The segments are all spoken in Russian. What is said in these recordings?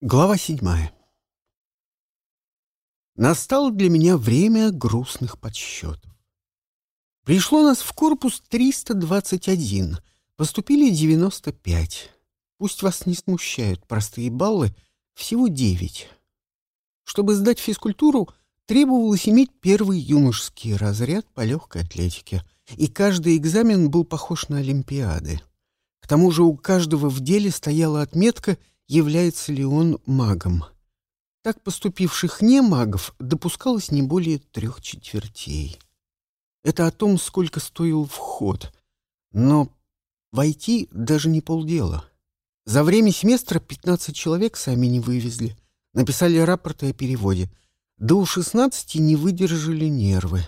Глава седьмая. Настало для меня время грустных подсчетов. Пришло нас в корпус 321, поступили 95. Пусть вас не смущают простые баллы, всего 9. Чтобы сдать физкультуру, требовалось иметь первый юношеский разряд по легкой атлетике, и каждый экзамен был похож на Олимпиады. К тому же у каждого в деле стояла отметка — является ли он магом. Так поступивших не магов допускалось не более трех четвертей. Это о том, сколько стоил вход. Но войти даже не полдела. За время семестра 15 человек сами не вывезли. Написали рапорты о переводе. До у 16 не выдержали нервы.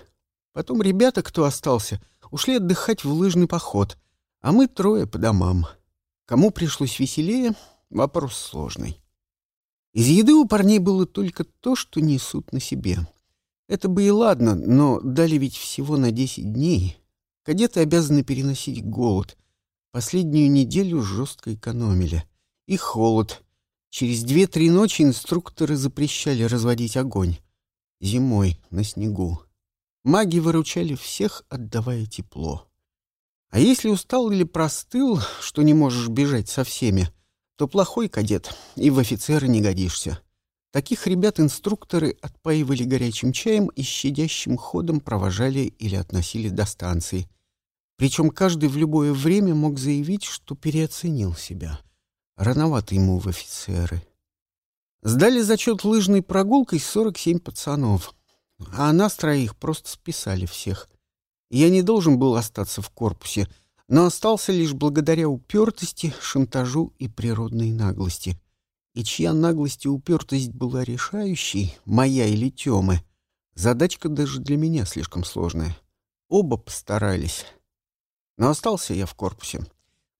Потом ребята, кто остался, ушли отдыхать в лыжный поход, а мы трое по домам. Кому пришлось веселее, Вопрос сложный. Из еды у парней было только то, что несут на себе. Это бы и ладно, но дали ведь всего на 10 дней. Кадеты обязаны переносить голод. Последнюю неделю жестко экономили. И холод. Через две-три ночи инструкторы запрещали разводить огонь. Зимой, на снегу. Маги выручали всех, отдавая тепло. А если устал или простыл, что не можешь бежать со всеми, то плохой кадет и в офицеры не годишься. Таких ребят инструкторы отпаивали горячим чаем и щадящим ходом провожали или относили до станции. Причем каждый в любое время мог заявить, что переоценил себя. Рановато ему в офицеры. Сдали зачет лыжной прогулкой 47 пацанов, а нас троих просто списали всех. Я не должен был остаться в корпусе — но остался лишь благодаря упертости, шантажу и природной наглости. И чья наглость и упертость была решающей, моя или Тёмы, задачка даже для меня слишком сложная. Оба постарались. Но остался я в корпусе.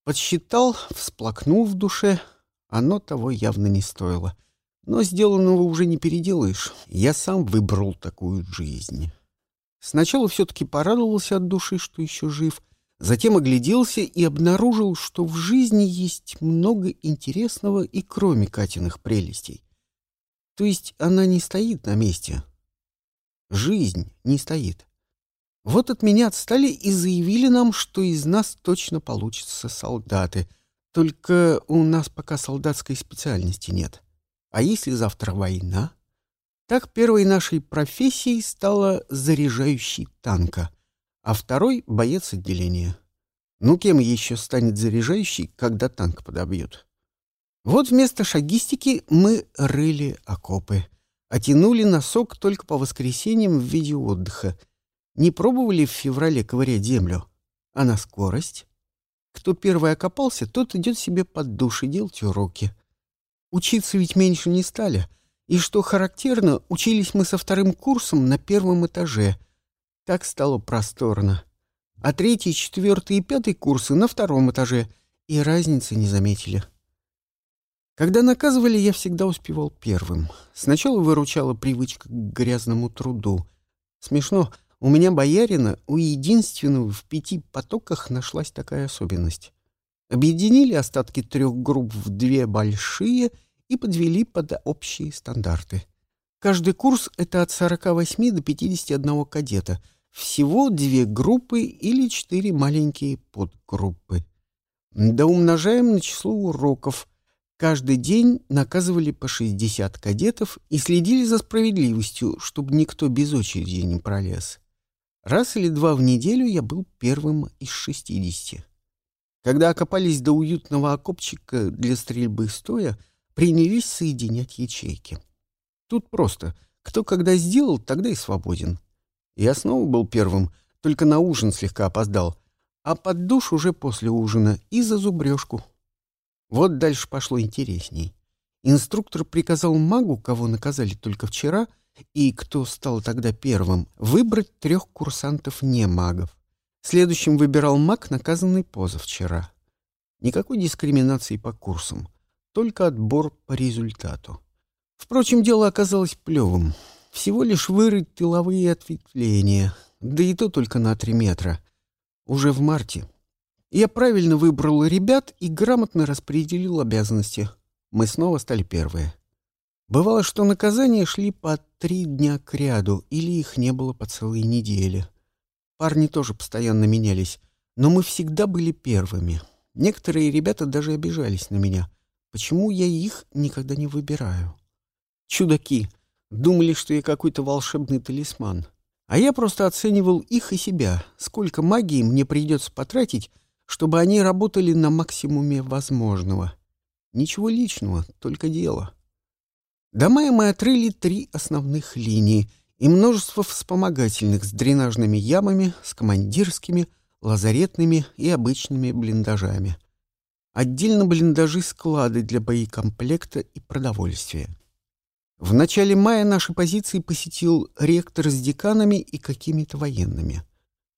Подсчитал, всплакнул в душе. Оно того явно не стоило. Но сделанного уже не переделаешь. Я сам выбрал такую жизнь. Сначала все-таки порадовался от души, что еще жив — Затем огляделся и обнаружил, что в жизни есть много интересного и кроме Катиных прелестей. То есть она не стоит на месте. Жизнь не стоит. Вот от меня отстали и заявили нам, что из нас точно получатся солдаты. Только у нас пока солдатской специальности нет. А если завтра война? Так первой нашей профессией стала заряжающий танка — а второй — боец отделения. Ну, кем еще станет заряжающий, когда танк подобьют? Вот вместо шагистики мы рыли окопы, оттянули носок только по воскресеньям в виде отдыха. Не пробовали в феврале ковырять землю, а на скорость. Кто первый окопался, тот идет себе под душ и делать уроки. Учиться ведь меньше не стали. И что характерно, учились мы со вторым курсом на первом этаже — так стало просторно. А третий, четвертый и пятый курсы на втором этаже, и разницы не заметили. Когда наказывали, я всегда успевал первым. Сначала выручала привычка к грязному труду. Смешно, у меня боярина, у единственного в пяти потоках нашлась такая особенность. Объединили остатки трех групп в две большие и подвели под общие стандарты. Каждый курс — это от 48 до 51 кадета — всего две группы или четыре маленькие подгруппы. Да умножаем на число уроков. Каждый день наказывали по 60 кадетов и следили за справедливостью, чтобы никто без очереди не пролез. Раз или два в неделю я был первым из 60. Когда окопались до уютного окопчика для стрельбы стоя, принялись соединять ячейки. Тут просто. Кто когда сделал, тогда и свободен. Я снова был первым, только на ужин слегка опоздал, а под душ уже после ужина и за зубрежку. Вот дальше пошло интересней. Инструктор приказал магу, кого наказали только вчера, и кто стал тогда первым, выбрать трех курсантов не магов. Следующим выбирал маг, наказанный позавчера. Никакой дискриминации по курсам, только отбор по результату. Впрочем, дело оказалось плевым. Всего лишь вырыть тыловые ответвления, да и то только на три метра. Уже в марте. Я правильно выбрал ребят и грамотно распределил обязанности. Мы снова стали первые. Бывало, что наказания шли по три дня кряду, или их не было по целой неделе. Парни тоже постоянно менялись, но мы всегда были первыми. Некоторые ребята даже обижались на меня. Почему я их никогда не выбираю? Чудаки. Думали, что я какой-то волшебный талисман. А я просто оценивал их и себя, сколько магии мне придется потратить, чтобы они работали на максимуме возможного. Ничего личного, только дело. До мая мы отрыли три основных линии и множество вспомогательных с дренажными ямами, с командирскими, лазаретными и обычными блиндажами. Отдельно блиндажи-склады для боекомплекта и продовольствия. В начале мая наши позиции посетил ректор с деканами и какими-то военными.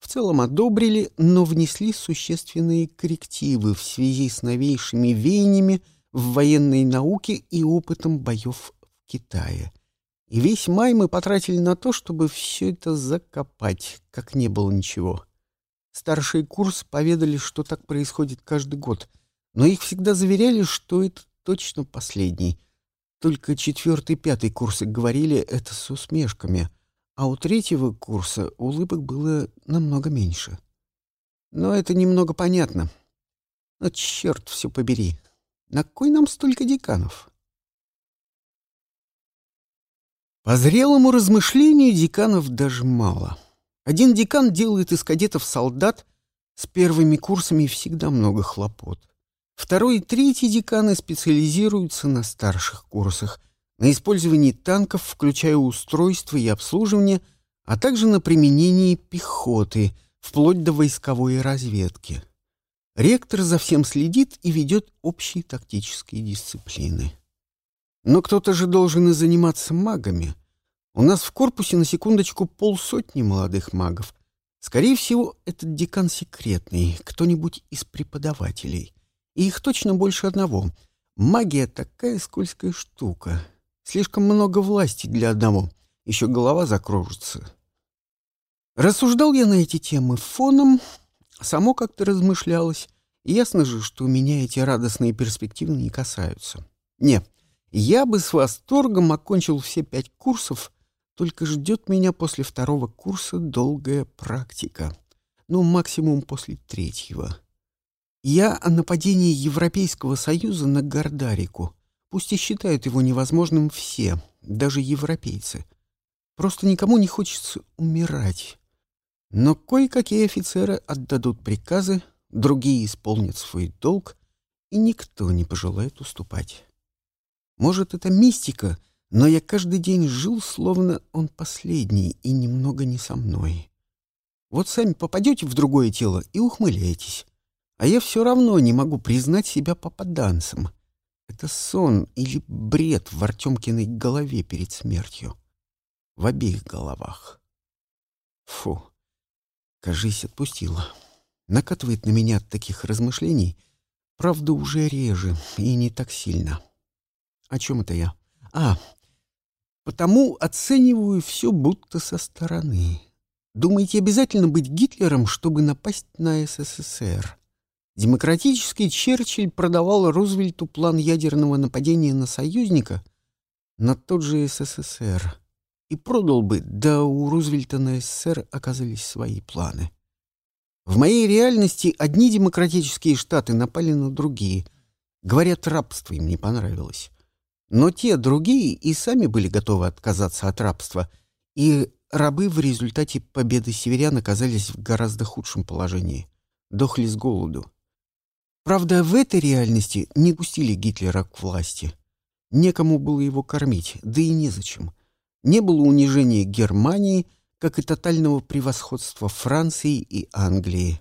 В целом одобрили, но внесли существенные коррективы в связи с новейшими веяниями в военной науке и опытом боев Китае. И весь май мы потратили на то, чтобы все это закопать, как не было ничего. Старший курс поведали, что так происходит каждый год, но их всегда заверяли, что это точно последний. Только четвертый, пятый курсы говорили это с усмешками, а у третьего курса улыбок было намного меньше. Но это немного понятно. Но черт все побери, на кой нам столько деканов? По зрелому размышлению деканов даже мало. Один декан делает из кадетов солдат, с первыми курсами всегда много хлопот. Второй и третий деканы специализируются на старших курсах, на использовании танков, включая устройство и обслуживание, а также на применении пехоты, вплоть до войсковой разведки. Ректор за всем следит и ведет общие тактические дисциплины. Но кто-то же должен и заниматься магами. У нас в корпусе на секундочку полсотни молодых магов. Скорее всего, этот декан секретный, кто-нибудь из преподавателей. И их точно больше одного. Магия такая скользкая штука. Слишком много власти для одного. Еще голова закружится. Рассуждал я на эти темы фоном, само как-то размышлялось. ясно же, что меня эти радостные перспективы не касаются. Не, я бы с восторгом окончил все пять курсов, только ждет меня после второго курса долгая практика. Ну, максимум после третьего. Я о нападении Европейского Союза на Гордарику. Пусть и считают его невозможным все, даже европейцы. Просто никому не хочется умирать. Но кое-какие офицеры отдадут приказы, другие исполнят свой долг, и никто не пожелает уступать. Может, это мистика, но я каждый день жил, словно он последний и немного не со мной. Вот сами попадете в другое тело и ухмыляетесь. А я все равно не могу признать себя попаданцем. Это сон или бред в Артемкиной голове перед смертью. В обеих головах. Фу, кажись, отпустила. Накатывает на меня от таких размышлений, правда, уже реже и не так сильно. — о чем это я? А, потому оцениваю все будто со стороны. Думаете, обязательно быть Гитлером, чтобы напасть на СССР? Демократический Черчилль продавал Рузвельту план ядерного нападения на союзника на тот же СССР. И продал бы, да у Рузвельта на СССР оказались свои планы. В моей реальности одни демократические штаты напали на другие. Говорят, рабство им не понравилось. Но те другие и сами были готовы отказаться от рабства, и рабы в результате победы северян оказались в гораздо худшем положении. Дохли с голоду. Правда, в этой реальности не пустили Гитлера к власти. Некому было его кормить, да и незачем. Не было унижения Германии, как и тотального превосходства Франции и Англии.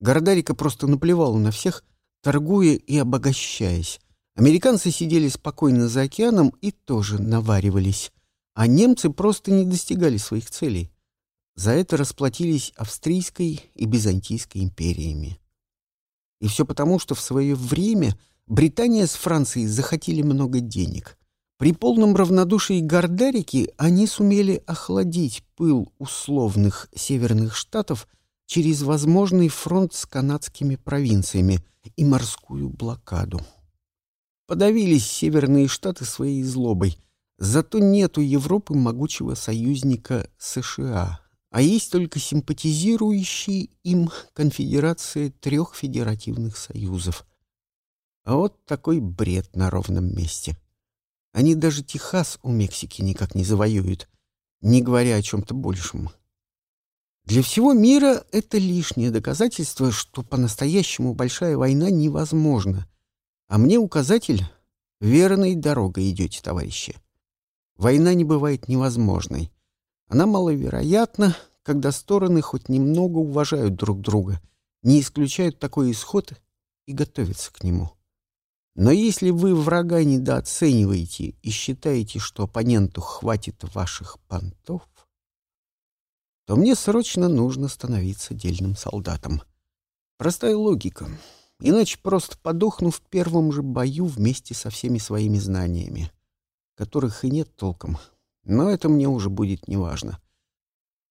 Городарика просто наплевала на всех, торгуя и обогащаясь, Американцы сидели спокойно за океаном и тоже наваривались, а немцы просто не достигали своих целей. За это расплатились Австрийской и Византийской империями. И все потому, что в свое время Британия с Францией захотели много денег. При полном равнодушии Гордарики они сумели охладить пыл условных северных штатов через возможный фронт с канадскими провинциями и морскую блокаду. Подавились северные штаты своей злобой. Зато нет у Европы могучего союзника США, а есть только симпатизирующие им конфедерация трех федеративных союзов. А вот такой бред на ровном месте. Они даже Техас у Мексики никак не завоюют, не говоря о чем-то большем. Для всего мира это лишнее доказательство, что по-настоящему большая война невозможна. А мне указатель — верной дорогой идете, товарищи. Война не бывает невозможной. Она маловероятна, когда стороны хоть немного уважают друг друга, не исключают такой исход и готовятся к нему. Но если вы врага недооцениваете и считаете, что оппоненту хватит ваших понтов, то мне срочно нужно становиться дельным солдатом. Простая логика. Иначе просто подохну в первом же бою вместе со всеми своими знаниями, которых и нет толком. Но это мне уже будет неважно.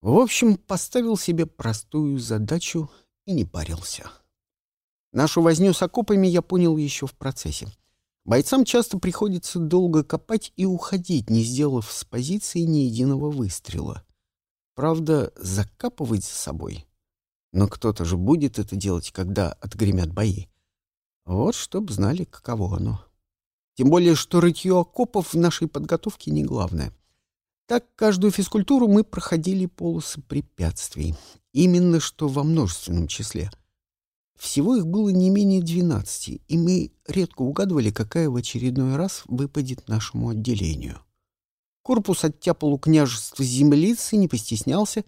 В общем, поставил себе простую задачу и не парился. Нашу возню с окопами я понял еще в процессе. Бойцам часто приходится долго копать и уходить, не сделав с позиции ни единого выстрела. Правда, закапывать за собой. Но кто-то же будет это делать, когда отгремят бои. Вот чтоб знали, каково оно. Тем более, что рытье окопов в нашей подготовке не главное. Так каждую физкультуру мы проходили полосы препятствий. Именно что во множественном числе. Всего их было не менее двенадцати, и мы редко угадывали, какая в очередной раз выпадет нашему отделению. Корпус оттяпал у княжества землицы, не постеснялся.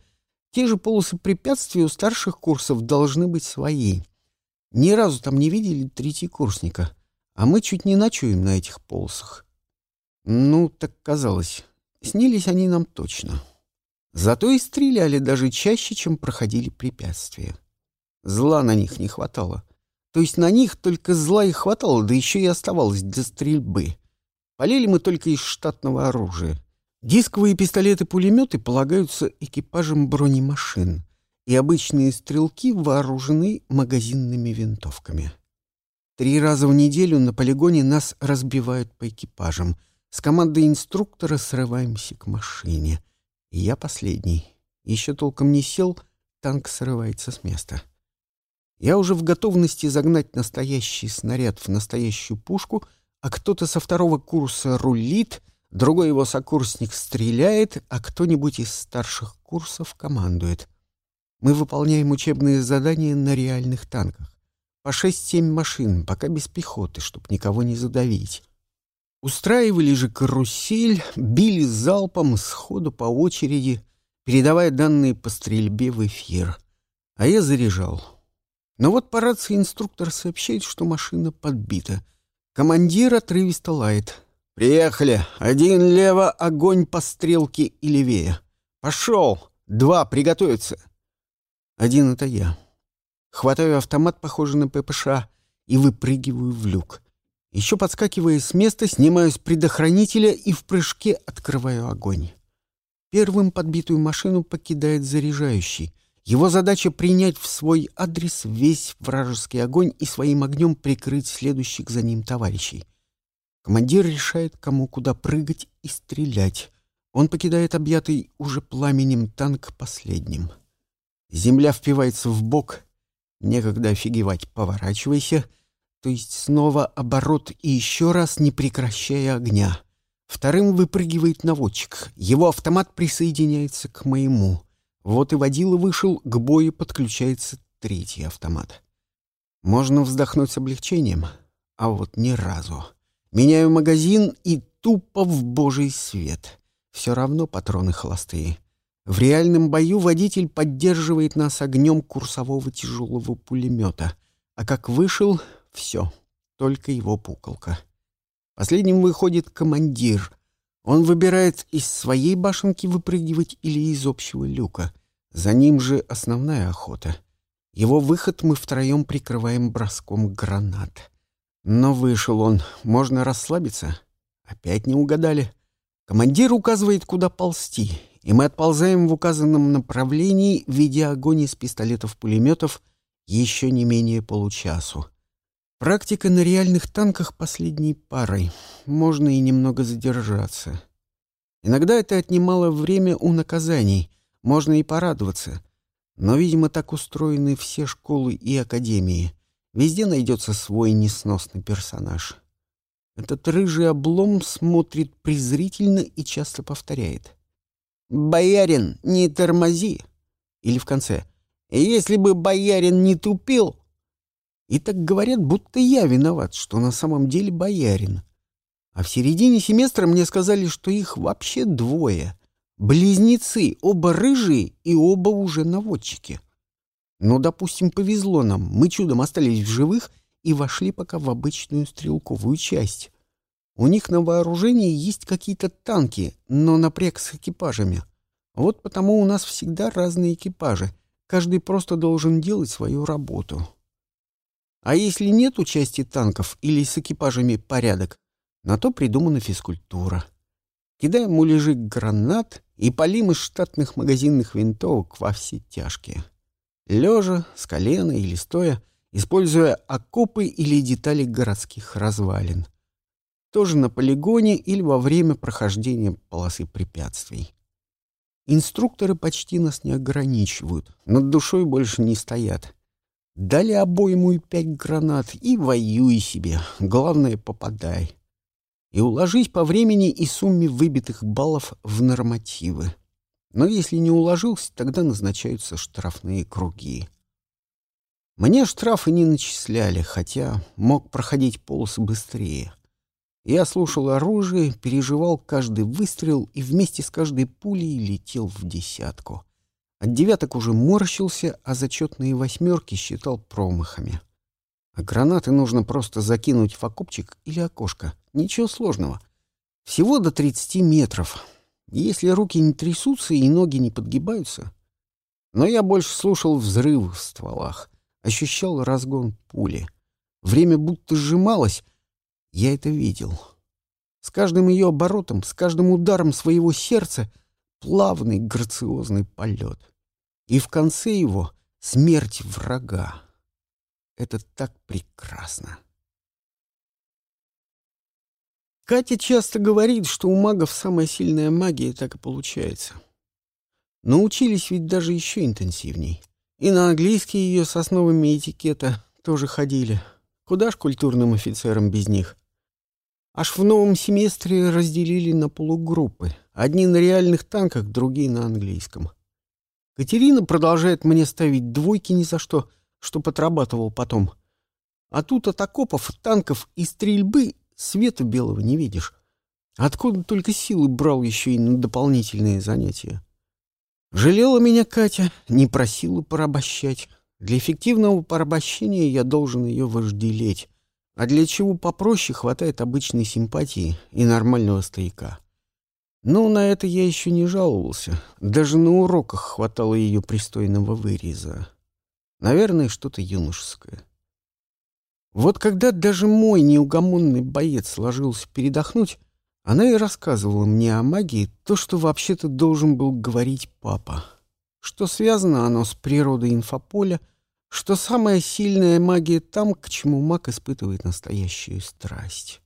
Те же полосы препятствий у старших курсов должны быть свои. Ни разу там не видели третьекурсника, а мы чуть не ночуем на этих полосах. Ну, так казалось. Снились они нам точно. Зато и стреляли даже чаще, чем проходили препятствия. Зла на них не хватало. То есть на них только зла и хватало, да еще и оставалось для стрельбы. Полили мы только из штатного оружия. Дисковые пистолеты-пулеметы полагаются экипажем бронемашин, и обычные стрелки вооружены магазинными винтовками. Три раза в неделю на полигоне нас разбивают по экипажам. С командой инструктора срываемся к машине. И я последний. Еще толком не сел, танк срывается с места. Я уже в готовности загнать настоящий снаряд в настоящую пушку, а кто-то со второго курса рулит — Другой его сокурсник стреляет, а кто-нибудь из старших курсов командует. Мы выполняем учебные задания на реальных танках. По шесть-семь машин, пока без пехоты, чтоб никого не задавить. Устраивали же карусель, били залпом, сходу по очереди, передавая данные по стрельбе в эфир. А я заряжал. Но вот по рации инструктор сообщает, что машина подбита. Командир отрывисто лает. «Приехали. Один лево, огонь по стрелке и левее. Пошел. Два, приготовиться». Один — это я. Хватаю автомат, похожий на ППШ, и выпрыгиваю в люк. Еще подскакивая с места, снимаю с предохранителя и в прыжке открываю огонь. Первым подбитую машину покидает заряжающий. Его задача — принять в свой адрес весь вражеский огонь и своим огнем прикрыть следующих за ним товарищей. Командир решает, кому куда прыгать и стрелять. Он покидает объятый уже пламенем танк последним. Земля впивается в бок. Некогда офигевать, поворачивайся. То есть снова оборот и еще раз не прекращая огня. Вторым выпрыгивает наводчик. Его автомат присоединяется к моему. Вот и водила вышел, к бою подключается третий автомат. Можно вздохнуть с облегчением, а вот ни разу. Меняю магазин и тупо в божий свет. Все равно патроны холостые. В реальном бою водитель поддерживает нас огнем курсового тяжелого пулемета. А как вышел — все, только его пуколка. Последним выходит командир. Он выбирает из своей башенки выпрыгивать или из общего люка. За ним же основная охота. Его выход мы втроем прикрываем броском гранат. Но вышел он. Можно расслабиться. Опять не угадали. Командир указывает, куда ползти, и мы отползаем в указанном направлении, ведя огонь из пистолетов-пулеметов еще не менее получасу. Практика на реальных танках последней парой. Можно и немного задержаться. Иногда это отнимало время у наказаний, можно и порадоваться. Но, видимо, так устроены все школы и академии. Везде найдется свой несносный персонаж. Этот рыжий облом смотрит презрительно и часто повторяет. «Боярин, не тормози!» Или в конце «Если бы боярин не тупил...» И так говорят, будто я виноват, что на самом деле боярин. А в середине семестра мне сказали, что их вообще двое. Близнецы, оба рыжие и оба уже наводчики. Ну, допустим, повезло нам, мы чудом остались в живых и вошли пока в обычную стрелковую часть. У них на вооружении есть какие-то танки, но напряг с экипажами. Вот потому у нас всегда разные экипажи. Каждый просто должен делать свою работу. А если нет участия танков или с экипажами порядок, на то придумана физкультура. Кидаем муляжи гранат и полим из штатных магазинных винтовок во все тяжкие. Лежа, с колена или стоя, используя окопы или детали городских развалин. Тоже на полигоне или во время прохождения полосы препятствий. Инструкторы почти нас не ограничивают, над душой больше не стоят. Дали обойму и пять гранат и воюй себе, главное попадай и уложить по времени и сумме выбитых баллов в нормативы. Но если не уложился, тогда назначаются штрафные круги. Мне штрафы не начисляли, хотя мог проходить полосы быстрее. Я слушал оружие, переживал каждый выстрел и вместе с каждой пулей летел в десятку. От девяток уже морщился, а зачетные восьмерки считал промахами. А гранаты нужно просто закинуть в окопчик или окошко. Ничего сложного. Всего до 30 метров. Если руки не трясутся и ноги не подгибаются. Но я больше слушал взрывы в стволах. Ощущал разгон пули. Время будто сжималось. Я это видел. С каждым ее оборотом, с каждым ударом своего сердца плавный грациозный полет. И в конце его смерть врага. Это так прекрасно. Катя часто говорит, что у магов самая сильная магия так и получается. Научились ведь даже еще интенсивней. И на английский ее с основами этикета тоже ходили. Куда ж культурным офицерам без них? Аж в новом семестре разделили на полугруппы. Одни на реальных танках, другие на английском. Катерина продолжает мне ставить двойки ни за что — что подрабатывал потом. А тут от окопов, танков и стрельбы света белого не видишь. Откуда только силы брал еще и на дополнительные занятия. Жалела меня Катя, не просила порабощать. Для эффективного порабощения я должен ее вожделеть. А для чего попроще хватает обычной симпатии и нормального стояка. Но на это я еще не жаловался. Даже на уроках хватало ее пристойного выреза. Наверное, что-то юношеское. Вот когда даже мой неугомонный боец ложился передохнуть, она и рассказывала мне о магии то, что вообще-то должен был говорить папа. Что связано оно с природой инфополя, что самая сильная магия там, к чему маг испытывает настоящую страсть.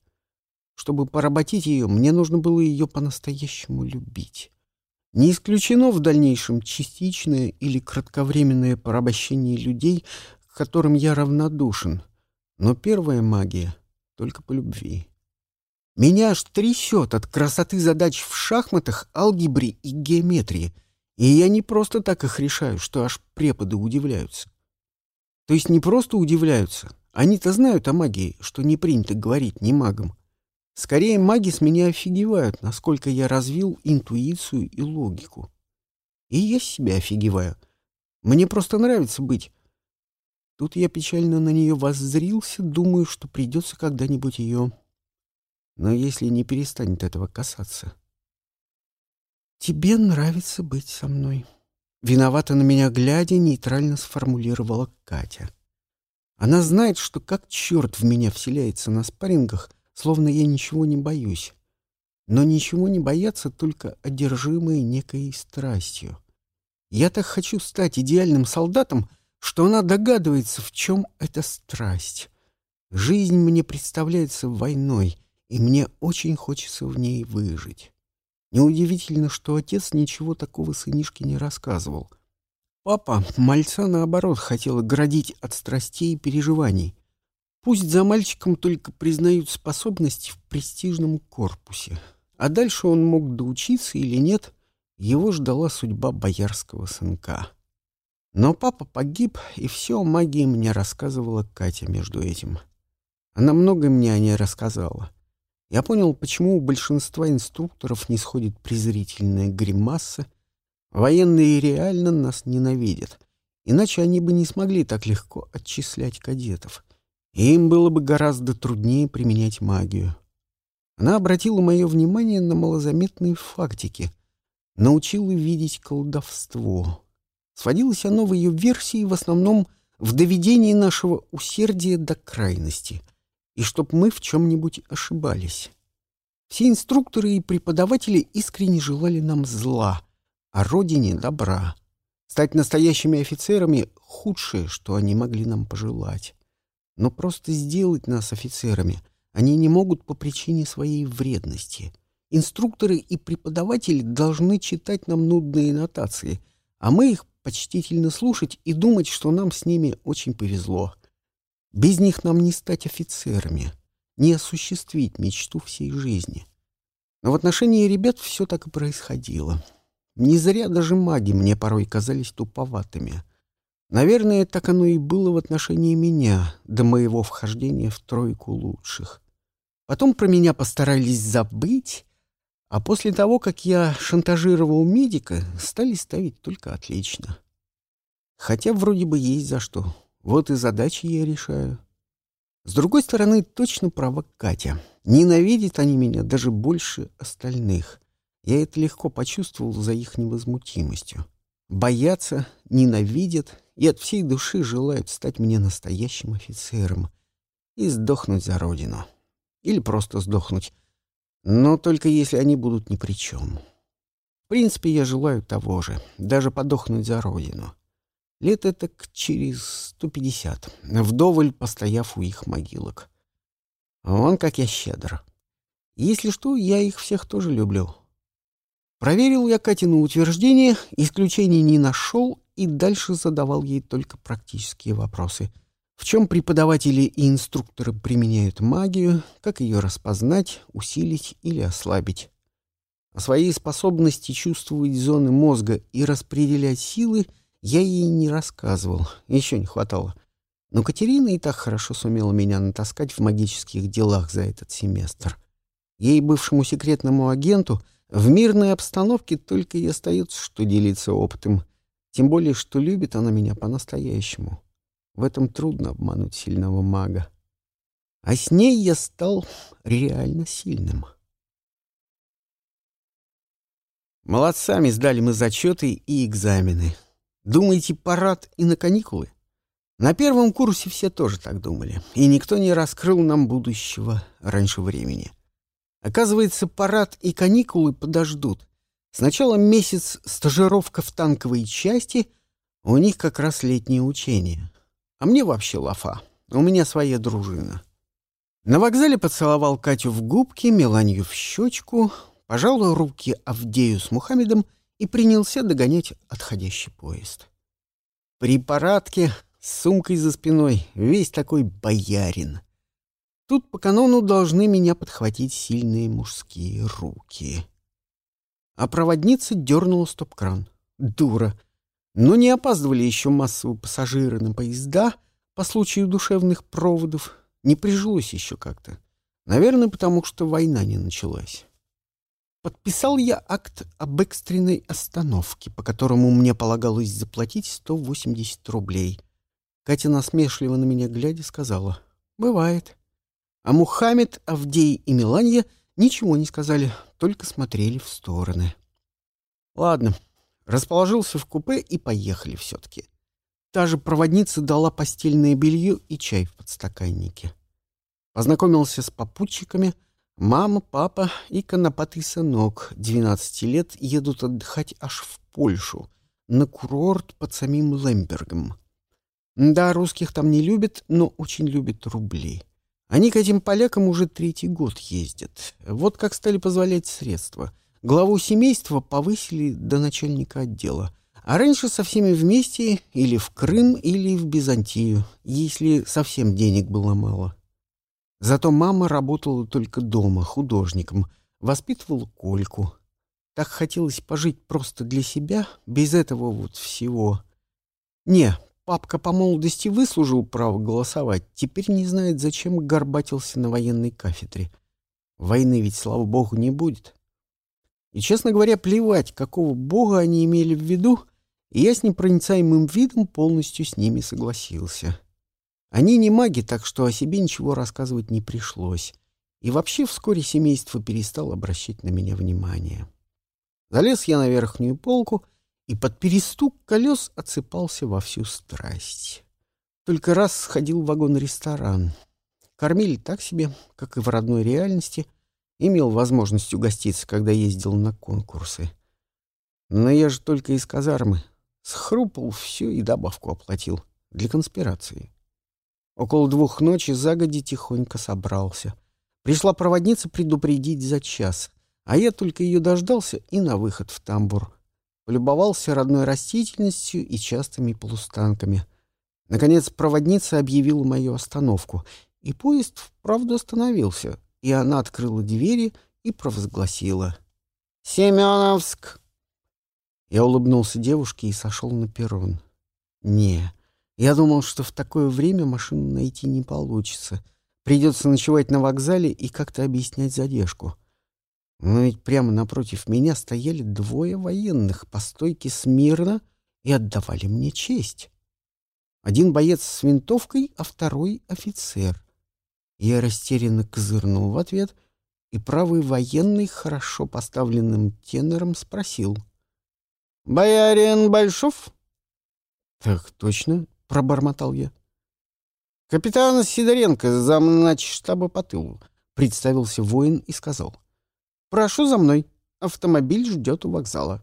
Чтобы поработить ее, мне нужно было ее по-настоящему любить. Не исключено в дальнейшем частичное или кратковременное порабощение людей, к которым я равнодушен. Но первая магия только по любви. Меня аж трясет от красоты задач в шахматах, алгебре и геометрии. И я не просто так их решаю, что аж преподы удивляются. То есть не просто удивляются. Они-то знают о магии, что не принято говорить ни магам. Скорее, маги с меня офигевают, насколько я развил интуицию и логику. И я себя офигеваю. Мне просто нравится быть. Тут я печально на нее воззрился, думаю, что придется когда-нибудь ее... Но если не перестанет этого касаться... «Тебе нравится быть со мной», — виновата на меня глядя, нейтрально сформулировала Катя. Она знает, что как черт в меня вселяется на спаррингах, словно я ничего не боюсь. Но ничего не боятся только одержимые некой страстью. Я так хочу стать идеальным солдатом, что она догадывается, в чем эта страсть. Жизнь мне представляется войной, и мне очень хочется в ней выжить. Неудивительно, что отец ничего такого сынишке не рассказывал. Папа мальца, наоборот, хотел оградить от страстей и переживаний. Пусть за мальчиком только признают способности в престижном корпусе. А дальше он мог доучиться или нет, его ждала судьба боярского сынка. Но папа погиб, и все о магии мне рассказывала Катя между этим. Она много мне о ней рассказала. Я понял, почему у большинства инструкторов не сходит презрительная гримаса. Военные реально нас ненавидят. Иначе они бы не смогли так легко отчислять кадетов. Им было бы гораздо труднее применять магию. Она обратила мое внимание на малозаметные фактики. Научила видеть колдовство. Сводилось оно в ее версии в основном в доведении нашего усердия до крайности — и чтоб мы в чем-нибудь ошибались. Все инструкторы и преподаватели искренне желали нам зла, а родине — добра. Стать настоящими офицерами — худшее, что они могли нам пожелать. Но просто сделать нас офицерами они не могут по причине своей вредности. Инструкторы и преподаватели должны читать нам нудные нотации, а мы их почтительно слушать и думать, что нам с ними очень повезло — без них нам не стать офицерами, не осуществить мечту всей жизни. Но в отношении ребят все так и происходило. Не зря даже маги мне порой казались туповатыми. Наверное, так оно и было в отношении меня до моего вхождения в тройку лучших. Потом про меня постарались забыть, а после того, как я шантажировал медика, стали ставить только отлично. Хотя вроде бы есть за что. Вот и задачи я решаю. С другой стороны, точно права Катя. Ненавидят они меня даже больше остальных. Я это легко почувствовал за их невозмутимостью. Боятся, ненавидят и от всей души желают стать мне настоящим офицером и сдохнуть за родину. Или просто сдохнуть. Но только если они будут ни при чем. В принципе, я желаю того же, даже подохнуть за родину. Лет это через сто пятьдесят, вдоволь постояв у их могилок. Вон как я щедр. Если что, я их всех тоже люблю. Проверил я Катину утверждение, исключений не нашел и дальше задавал ей только практические вопросы. В чем преподаватели и инструкторы применяют магию, как ее распознать, усилить или ослабить. О своей способности чувствовать зоны мозга и распределять силы — я ей не рассказывал, еще не хватало. Но Катерина и так хорошо сумела меня натаскать в магических делах за этот семестр. Ей, бывшему секретному агенту, в мирной обстановке только и остается, что делиться опытом. Тем более, что любит она меня по-настоящему. В этом трудно обмануть сильного мага. А с ней я стал реально сильным. Молодцами сдали мы зачеты и экзамены. Думаете, парад и на каникулы? На первом курсе все тоже так думали, и никто не раскрыл нам будущего раньше времени. Оказывается, парад и каникулы подождут. Сначала месяц стажировка в танковой части, у них как раз летние учения. А мне вообще лафа, у меня своя дружина. На вокзале поцеловал Катю в губки, Меланию в щечку, пожал руки Авдею с Мухаммедом и принялся догонять отходящий поезд. При парадке с сумкой за спиной весь такой боярин. Тут по канону должны меня подхватить сильные мужские руки. А проводница дернула стоп-кран. Дура. Но не опаздывали еще массовые пассажиры на поезда по случаю душевных проводов. Не прижилось еще как-то. Наверное, потому что война не началась. Подписал я акт об экстренной остановке, по которому мне полагалось заплатить 180 рублей. Катя насмешливо на меня глядя сказала «Бывает». А Мухаммед, Авдей и Меланья ничего не сказали, только смотрели в стороны. Ладно, расположился в купе и поехали все-таки. Та же проводница дала постельное белье и чай в подстаканнике. Познакомился с попутчиками — Мама, папа и конопатый сынок, 12 лет, едут отдыхать аж в Польшу, на курорт под самим Лембергом. Да, русских там не любят, но очень любят рубли. Они к этим полякам уже третий год ездят. Вот как стали позволять средства. Главу семейства повысили до начальника отдела, а раньше со всеми вместе или в Крым, или в Византию, если совсем денег было мало. Зато мама работала только дома, художником, воспитывала Кольку. Так хотелось пожить просто для себя, без этого вот всего. Не, папка по молодости выслужил право голосовать, теперь не знает, зачем горбатился на военной кафедре. Войны ведь, слава богу, не будет. И, честно говоря, плевать, какого бога они имели в виду, и я с непроницаемым видом полностью с ними согласился. Они не маги, так что о себе ничего рассказывать не пришлось. И вообще вскоре семейство перестало обращать на меня внимание. Залез я на верхнюю полку и под перестук колес отсыпался во всю страсть. Только раз сходил в вагон-ресторан. Кормили так себе, как и в родной реальности, Имел возможность угоститься, когда ездил на конкурсы. Но я же только из казармы. Схрупал все и добавку оплатил. Для конспирации. Около двух ночи загоди тихонько собрался. Пришла проводница предупредить за час, а я только ее дождался и на выход в тамбур. Полюбовался родной растительностью и частыми полустанками. Наконец проводница объявила мою остановку, и поезд вправду остановился, и она открыла двери и провозгласила «Семеновск!». Я улыбнулся девушке и сошел на перрон. «Не, я думал, что в такое время машину найти не получится. Придется ночевать на вокзале и как-то объяснять задержку. Но ведь прямо напротив меня стояли двое военных по стойке смирно и отдавали мне честь. Один боец с винтовкой, а второй — офицер. Я растерянно козырнул в ответ, и правый военный хорошо поставленным тенором спросил. «Боярин Большов?» «Так точно», — пробормотал я. «Капитан Сидоренко, замнач штаба по тылу», — представился воин и сказал. «Прошу за мной. Автомобиль ждет у вокзала».